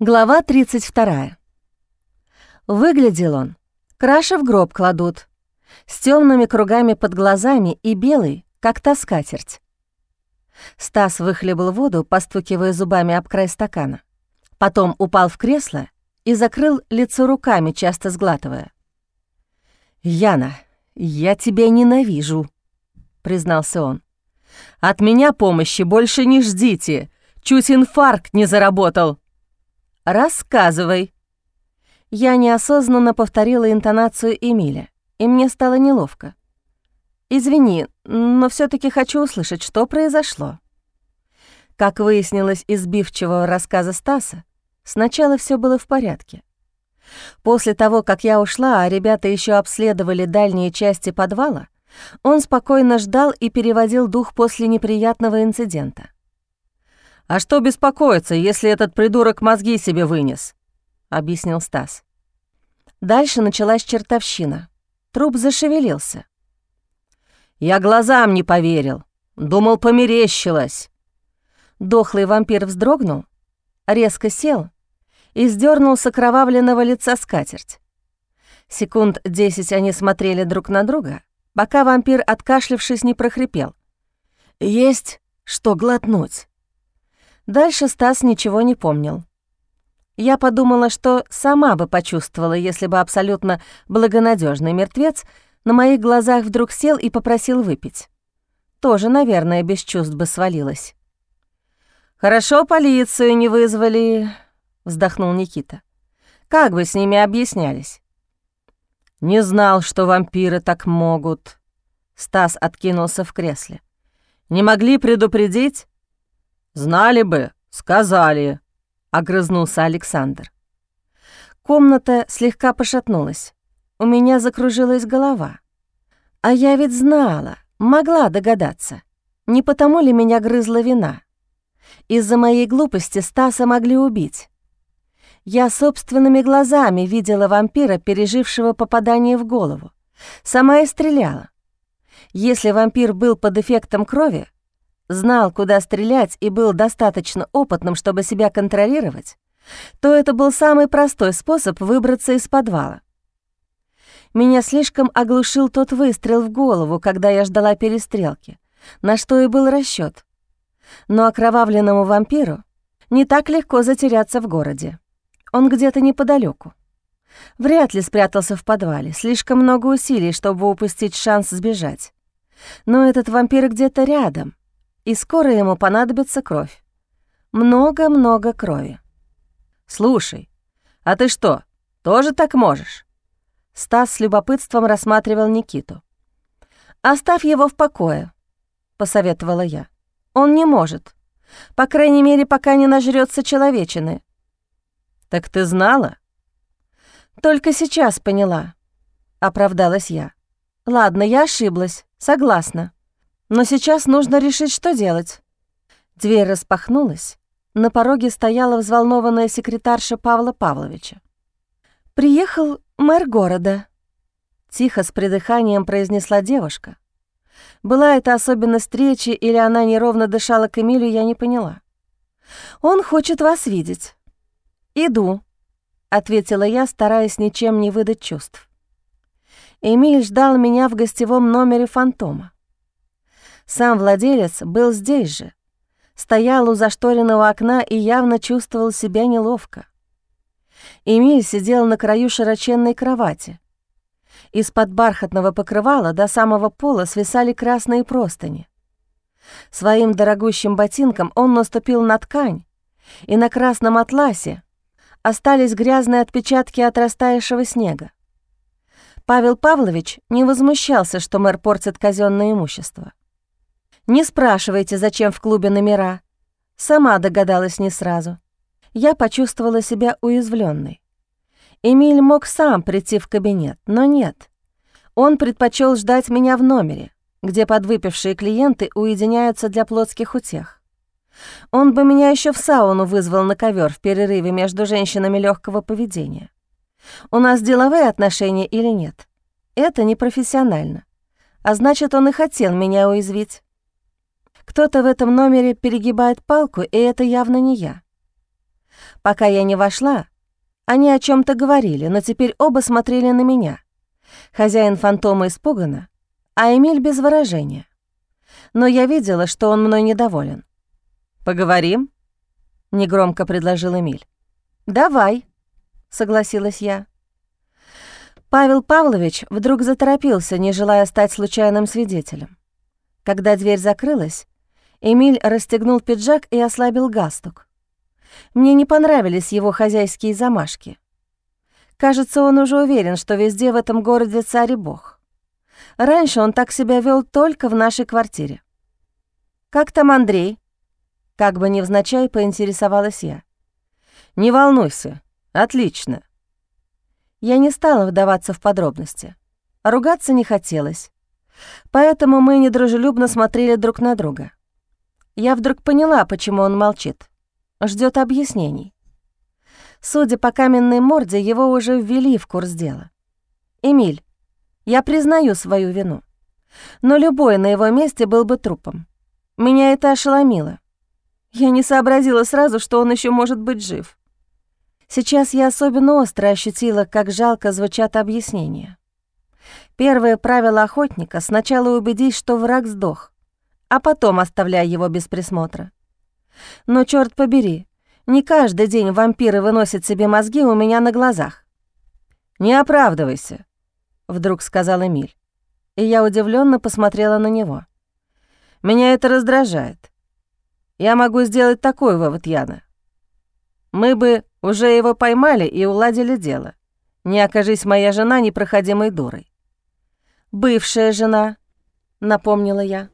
Глава 32. Выглядел он. Краши в гроб кладут. С темными кругами под глазами и белый, как та скатерть. Стас выхлебал воду, постукивая зубами об край стакана. Потом упал в кресло и закрыл лицо руками, часто сглатывая. «Яна, я тебя ненавижу», — признался он. «От меня помощи больше не ждите. Чуть инфаркт не заработал». «Рассказывай». Я неосознанно повторила интонацию Эмиля, и мне стало неловко. «Извини, но все таки хочу услышать, что произошло». Как выяснилось из сбивчивого рассказа Стаса, сначала все было в порядке. После того, как я ушла, а ребята еще обследовали дальние части подвала, он спокойно ждал и переводил дух после неприятного инцидента. «А что беспокоиться, если этот придурок мозги себе вынес?» — объяснил Стас. Дальше началась чертовщина. Труп зашевелился. «Я глазам не поверил. Думал, померещилось». Дохлый вампир вздрогнул, резко сел и сдернул с окровавленного лица скатерть. Секунд десять они смотрели друг на друга, пока вампир, откашлившись, не прохрипел. «Есть что глотнуть». Дальше Стас ничего не помнил. Я подумала, что сама бы почувствовала, если бы абсолютно благонадежный мертвец на моих глазах вдруг сел и попросил выпить. Тоже, наверное, без чувств бы свалилась. «Хорошо полицию не вызвали», — вздохнул Никита. «Как бы с ними объяснялись?» «Не знал, что вампиры так могут». Стас откинулся в кресле. «Не могли предупредить?» «Знали бы, сказали», — огрызнулся Александр. Комната слегка пошатнулась. У меня закружилась голова. А я ведь знала, могла догадаться. Не потому ли меня грызла вина? Из-за моей глупости Стаса могли убить. Я собственными глазами видела вампира, пережившего попадание в голову. Сама и стреляла. Если вампир был под эффектом крови, знал, куда стрелять и был достаточно опытным, чтобы себя контролировать, то это был самый простой способ выбраться из подвала. Меня слишком оглушил тот выстрел в голову, когда я ждала перестрелки, на что и был расчет. Но окровавленному вампиру не так легко затеряться в городе. Он где-то неподалеку. Вряд ли спрятался в подвале, слишком много усилий, чтобы упустить шанс сбежать. Но этот вампир где-то рядом — и скоро ему понадобится кровь. Много-много крови. «Слушай, а ты что, тоже так можешь?» Стас с любопытством рассматривал Никиту. «Оставь его в покое», — посоветовала я. «Он не может. По крайней мере, пока не нажрется человечины». «Так ты знала?» «Только сейчас поняла», — оправдалась я. «Ладно, я ошиблась, согласна. Но сейчас нужно решить, что делать. Дверь распахнулась. На пороге стояла взволнованная секретарша Павла Павловича. «Приехал мэр города», — тихо с придыханием произнесла девушка. Была это особенность речи или она неровно дышала к Эмилю, я не поняла. «Он хочет вас видеть». «Иду», — ответила я, стараясь ничем не выдать чувств. Эмиль ждал меня в гостевом номере «Фантома». Сам владелец был здесь же, стоял у зашторенного окна и явно чувствовал себя неловко. Эмиль сидел на краю широченной кровати. Из-под бархатного покрывала до самого пола свисали красные простыни. Своим дорогущим ботинком он наступил на ткань, и на красном атласе остались грязные отпечатки от растаявшего снега. Павел Павлович не возмущался, что мэр портит казенное имущество. Не спрашивайте, зачем в клубе номера. Сама догадалась не сразу. Я почувствовала себя уязвленной. Эмиль мог сам прийти в кабинет, но нет. Он предпочел ждать меня в номере, где подвыпившие клиенты уединяются для плотских утех. Он бы меня еще в сауну вызвал на ковер в перерыве между женщинами легкого поведения. У нас деловые отношения или нет? Это непрофессионально. А значит, он и хотел меня уязвить. Кто-то в этом номере перегибает палку, и это явно не я. Пока я не вошла, они о чем то говорили, но теперь оба смотрели на меня. Хозяин фантома испуганно, а Эмиль без выражения. Но я видела, что он мной недоволен. «Поговорим?» — негромко предложил Эмиль. «Давай», — согласилась я. Павел Павлович вдруг заторопился, не желая стать случайным свидетелем. Когда дверь закрылась, Эмиль расстегнул пиджак и ослабил галстук. Мне не понравились его хозяйские замашки. Кажется, он уже уверен, что везде в этом городе царь и бог. Раньше он так себя вел только в нашей квартире. «Как там Андрей?» Как бы невзначай поинтересовалась я. «Не волнуйся, отлично». Я не стала вдаваться в подробности. Ругаться не хотелось. Поэтому мы недружелюбно смотрели друг на друга. Я вдруг поняла, почему он молчит ждет объяснений. Судя по каменной морде, его уже ввели в курс дела. «Эмиль, я признаю свою вину, но любой на его месте был бы трупом. Меня это ошеломило. Я не сообразила сразу, что он еще может быть жив. Сейчас я особенно остро ощутила, как жалко звучат объяснения. Первое правило охотника — сначала убедись, что враг сдох, а потом оставляй его без присмотра. Но, черт побери, не каждый день вампиры выносят себе мозги у меня на глазах. «Не оправдывайся», — вдруг сказал Эмиль. И я удивленно посмотрела на него. «Меня это раздражает. Я могу сделать такой вывод, Яна. Мы бы уже его поймали и уладили дело. Не окажись моя жена непроходимой дурой». «Бывшая жена», — напомнила я.